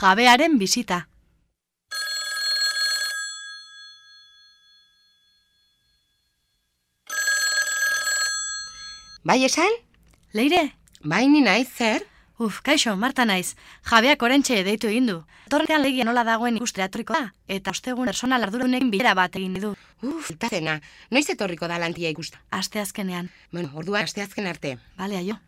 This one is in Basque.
jabearen bizita. Bai esan? Leire? Bai ni naiz, zer? Uf, kaixo, Marta naiz. Jabeak orentxe deitu egin du. Torrean legia nola dagoen ikustea etorriko da, eta ostegun personal ardurunekin bilera bat egin du. Uf, eta zena, noiz etorriko da lantia ikusta? Aste azkenean. Bueno, orduan aste azken arte. Bale, aio.